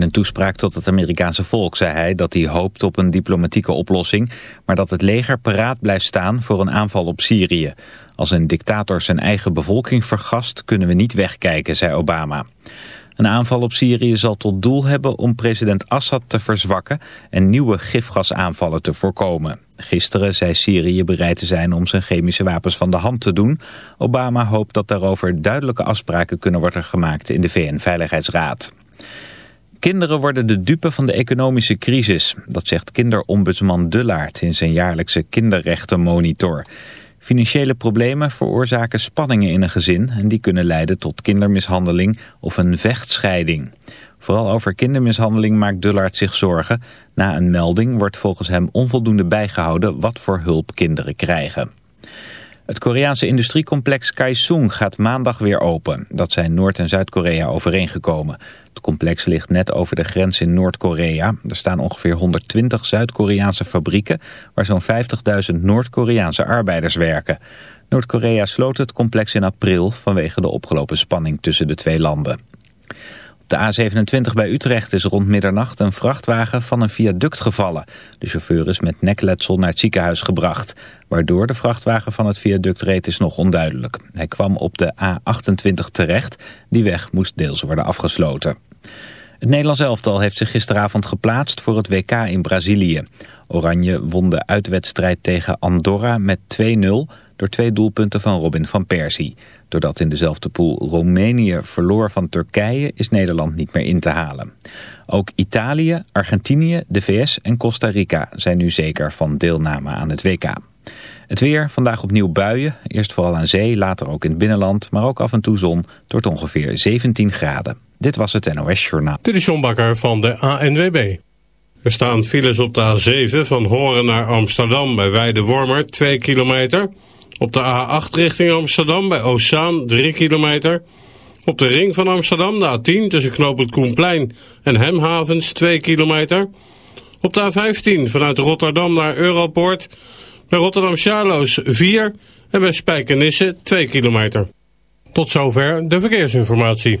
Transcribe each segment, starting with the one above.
In een toespraak tot het Amerikaanse volk zei hij dat hij hoopt op een diplomatieke oplossing... maar dat het leger paraat blijft staan voor een aanval op Syrië. Als een dictator zijn eigen bevolking vergast kunnen we niet wegkijken, zei Obama. Een aanval op Syrië zal tot doel hebben om president Assad te verzwakken... en nieuwe gifgasaanvallen te voorkomen. Gisteren zei Syrië bereid te zijn om zijn chemische wapens van de hand te doen. Obama hoopt dat daarover duidelijke afspraken kunnen worden gemaakt in de VN-veiligheidsraad. Kinderen worden de dupe van de economische crisis. Dat zegt kinderombudsman Dullaert in zijn jaarlijkse kinderrechtenmonitor. Financiële problemen veroorzaken spanningen in een gezin... en die kunnen leiden tot kindermishandeling of een vechtscheiding. Vooral over kindermishandeling maakt Dullaert zich zorgen. Na een melding wordt volgens hem onvoldoende bijgehouden... wat voor hulp kinderen krijgen. Het Koreaanse industriecomplex Kaesung gaat maandag weer open. Dat zijn Noord- en Zuid-Korea overeengekomen. Het complex ligt net over de grens in Noord-Korea. Er staan ongeveer 120 Zuid-Koreaanse fabrieken... waar zo'n 50.000 Noord-Koreaanse arbeiders werken. Noord-Korea sloot het complex in april... vanwege de opgelopen spanning tussen de twee landen. De A27 bij Utrecht is rond middernacht een vrachtwagen van een viaduct gevallen. De chauffeur is met nekletsel naar het ziekenhuis gebracht. Waardoor de vrachtwagen van het viaduct reed is nog onduidelijk. Hij kwam op de A28 terecht. Die weg moest deels worden afgesloten. Het Nederlands elftal heeft zich gisteravond geplaatst voor het WK in Brazilië. Oranje won de uitwedstrijd tegen Andorra met 2-0 door twee doelpunten van Robin van Persie. Doordat in dezelfde pool Roemenië verloor van Turkije is Nederland niet meer in te halen. Ook Italië, Argentinië, de VS en Costa Rica zijn nu zeker van deelname aan het WK. Het weer, vandaag opnieuw buien. Eerst vooral aan zee, later ook in het binnenland, maar ook af en toe zon. tot ongeveer 17 graden. Dit was het NOS Journaal. Dit is John Bakker van de ANWB. Er staan files op de A7 van Horen naar Amsterdam bij Weidewormer 2 kilometer... Op de A8 richting Amsterdam bij Oostzaan 3 kilometer. Op de ring van Amsterdam de A10 tussen knooppunt Koenplein en Hemhavens 2 kilometer. Op de A15 vanuit Rotterdam naar Europoort. Bij Rotterdam Charloes 4 en bij Spijkenisse 2 kilometer. Tot zover de verkeersinformatie.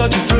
Such a thrill.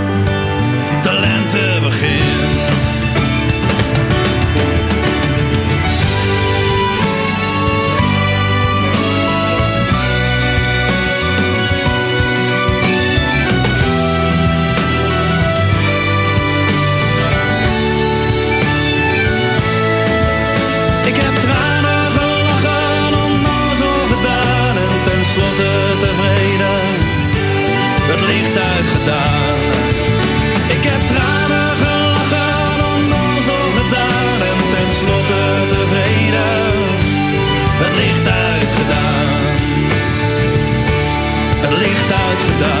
licht uitgedaan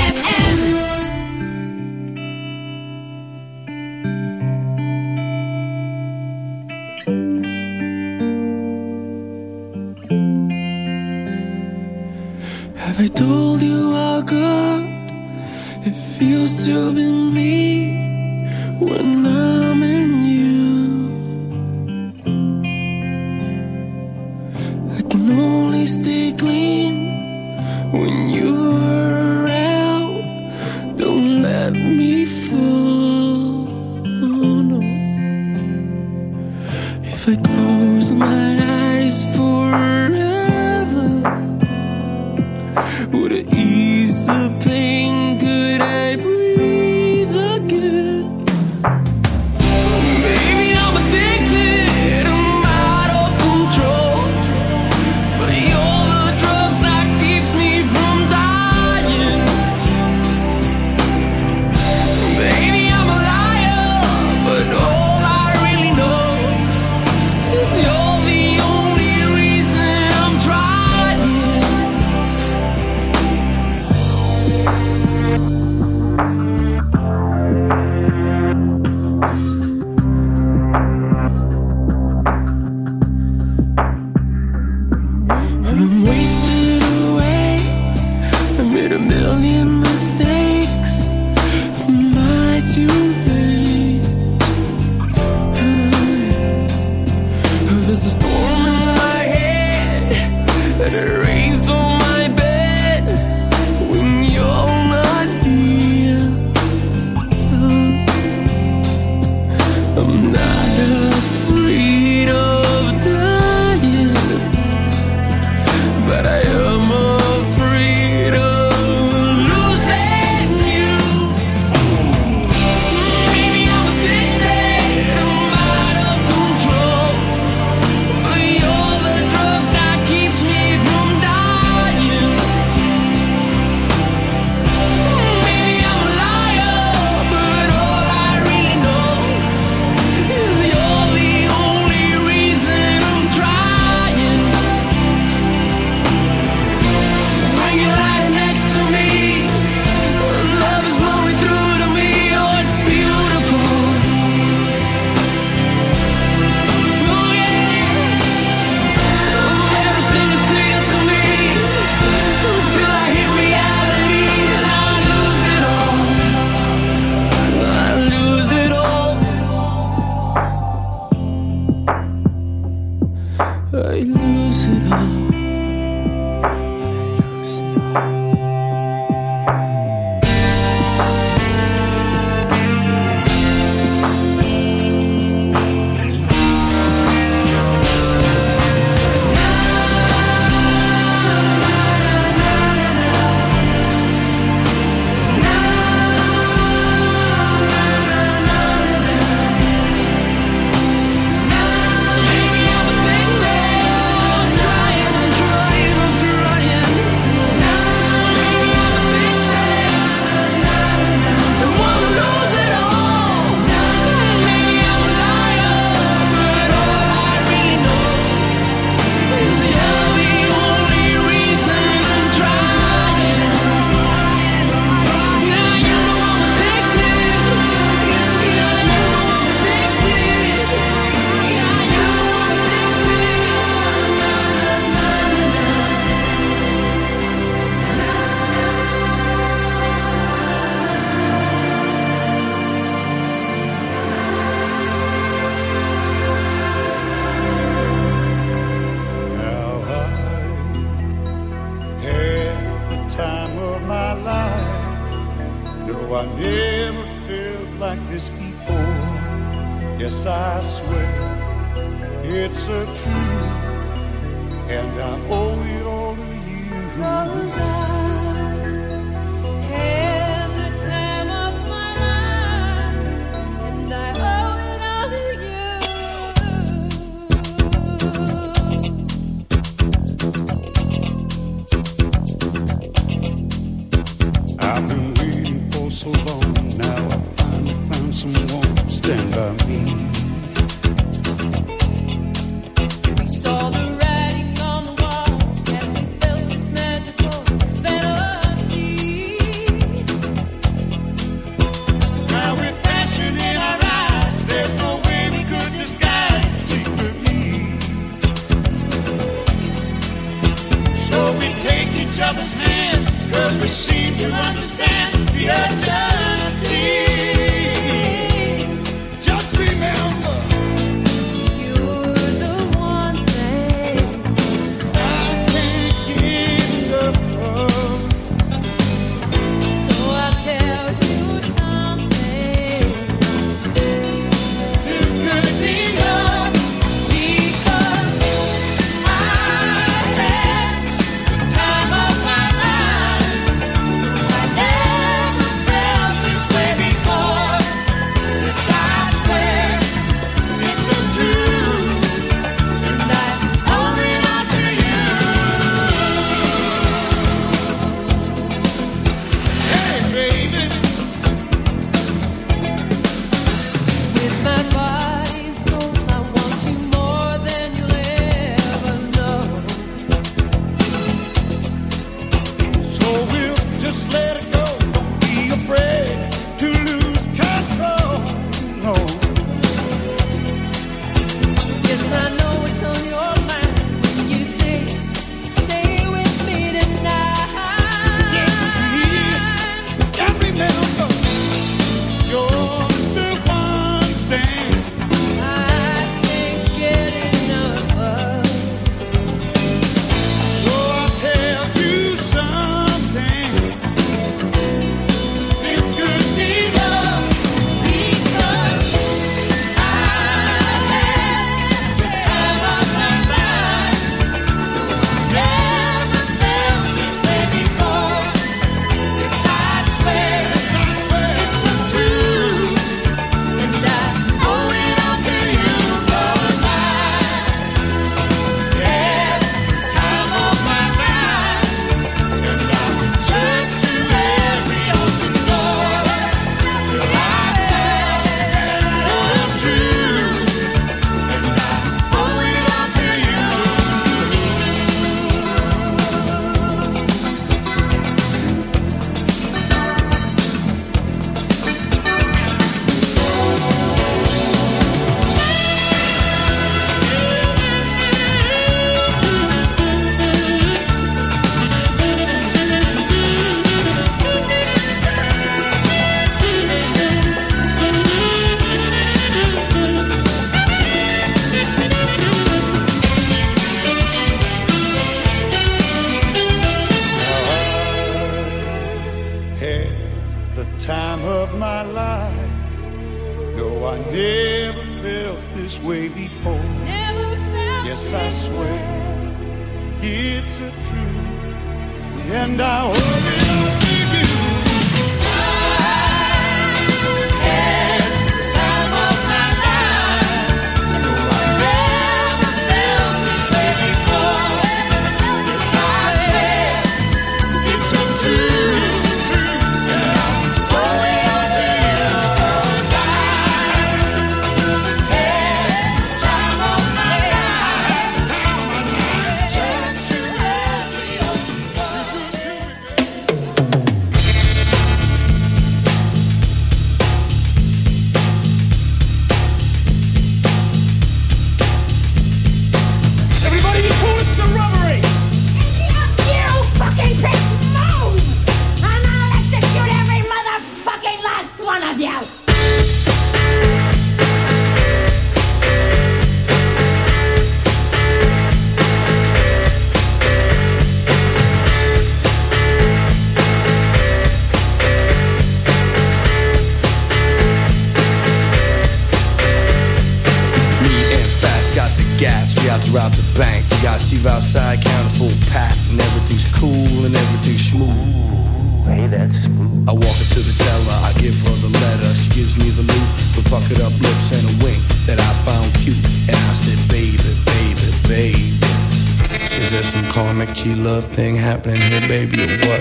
happening here, baby, or what?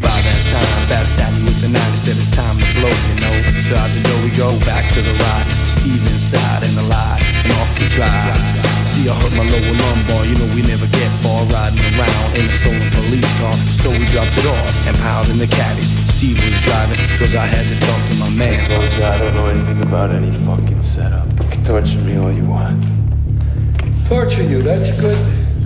By that time, fast tapping with the 90 said it's time to blow, you know. So out the door we go, back to the ride. Steve inside and alive, and off the drive. See, I hurt my lower lumbar, you know we never get far riding around in a stolen police car. So we dropped it off and piled in the caddy. Steve was driving, cause I had to talk to my man. Folks, I don't know anything about any fucking setup. You can torture me all you want. Torture you, that's good.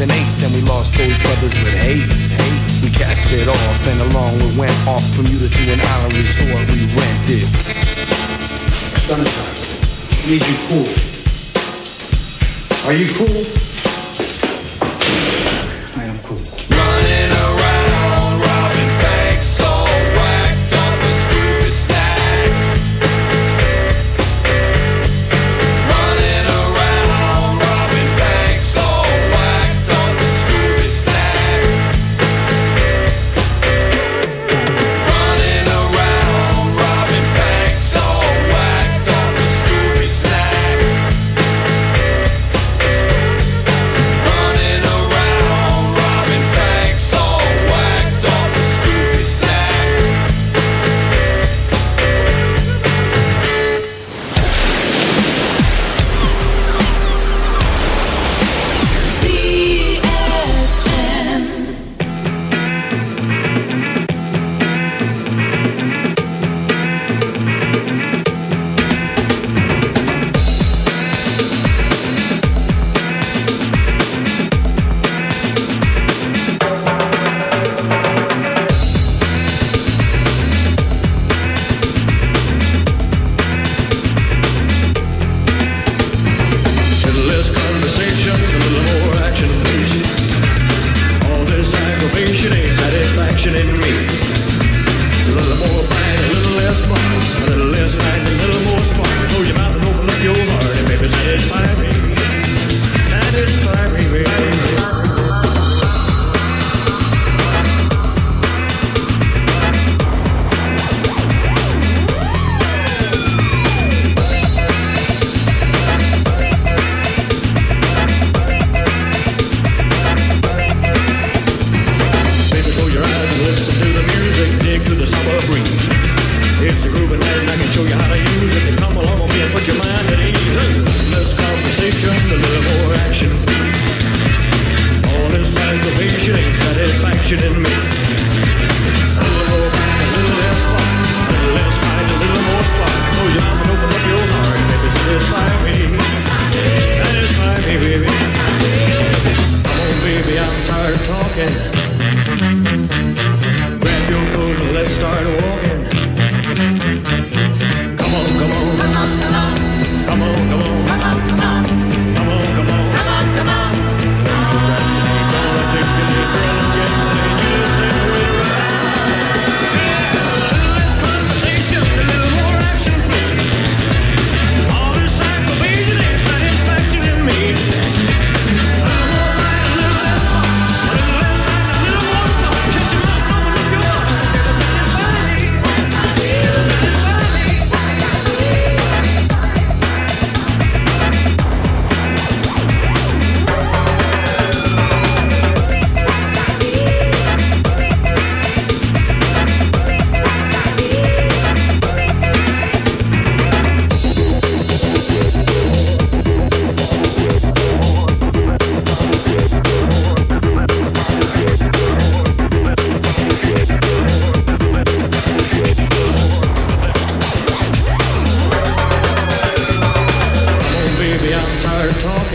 an ace, and we lost those brothers with haste. haste. We cast it off, and along we went off Bermuda to an island resort we rented. Sunshine, need you cool. Are you cool?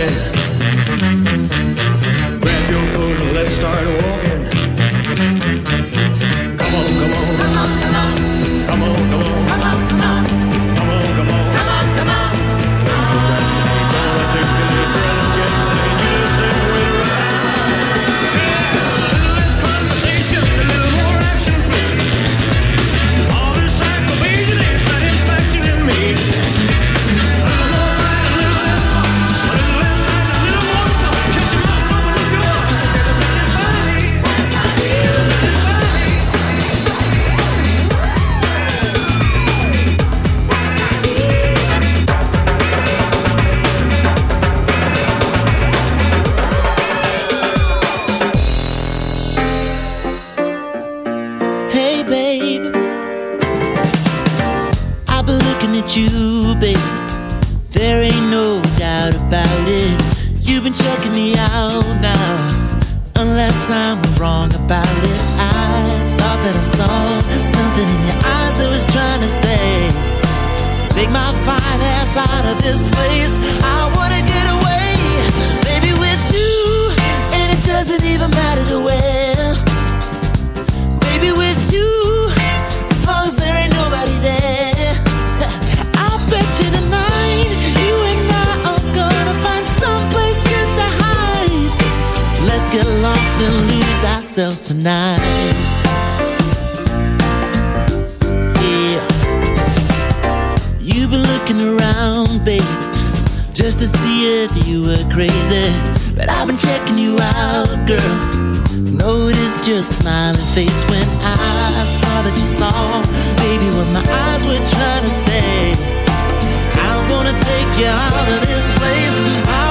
Yeah. noticed your smiling face when I saw that you saw, baby, what my eyes were trying to say. I'm gonna take you out of this place. I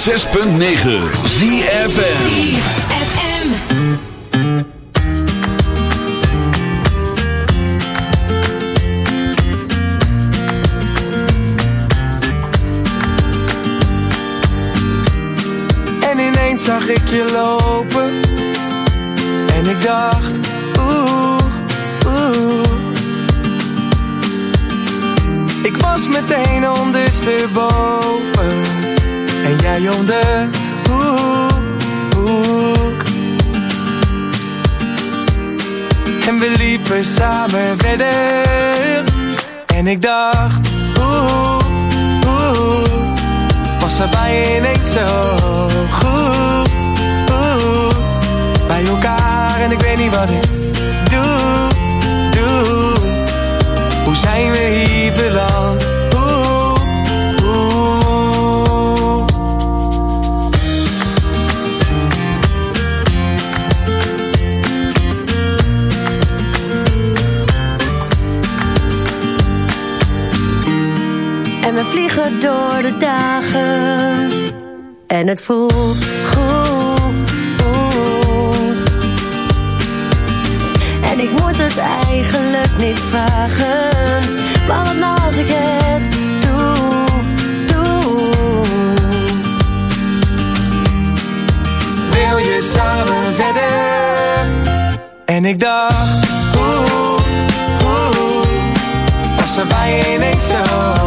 106.9 ZFN zag ik je so En ik dacht, oeh, oeh, oeh was er bij je niet zo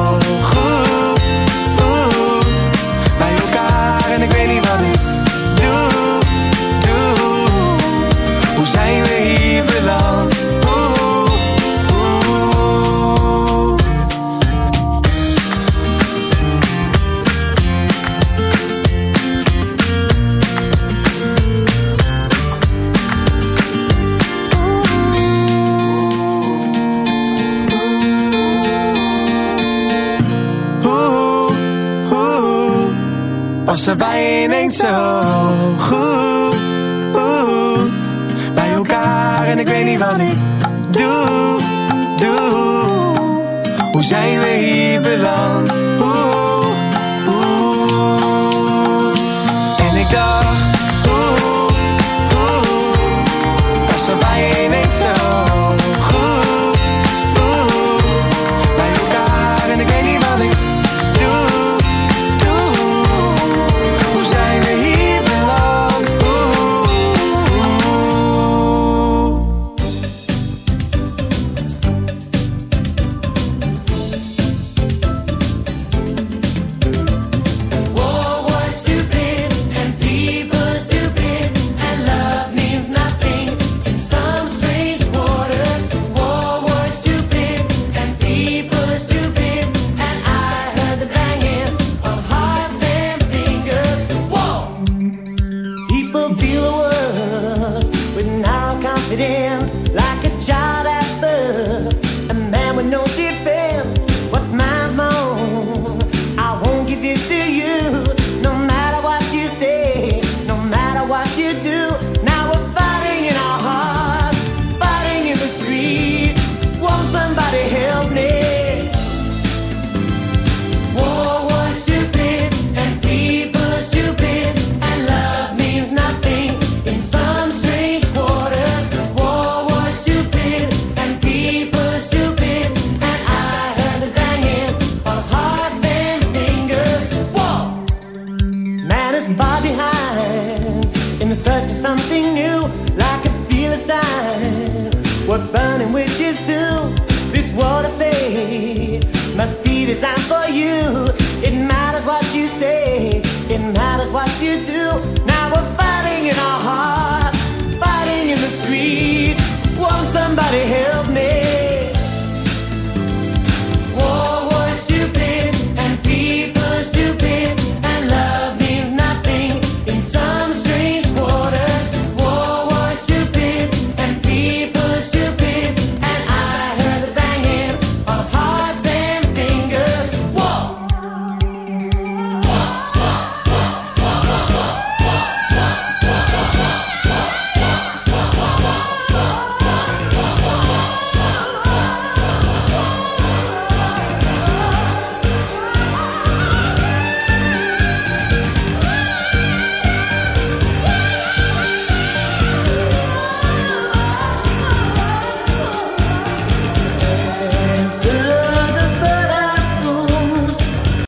zo goed oh, bij elkaar en ik weet niet wat ik accident.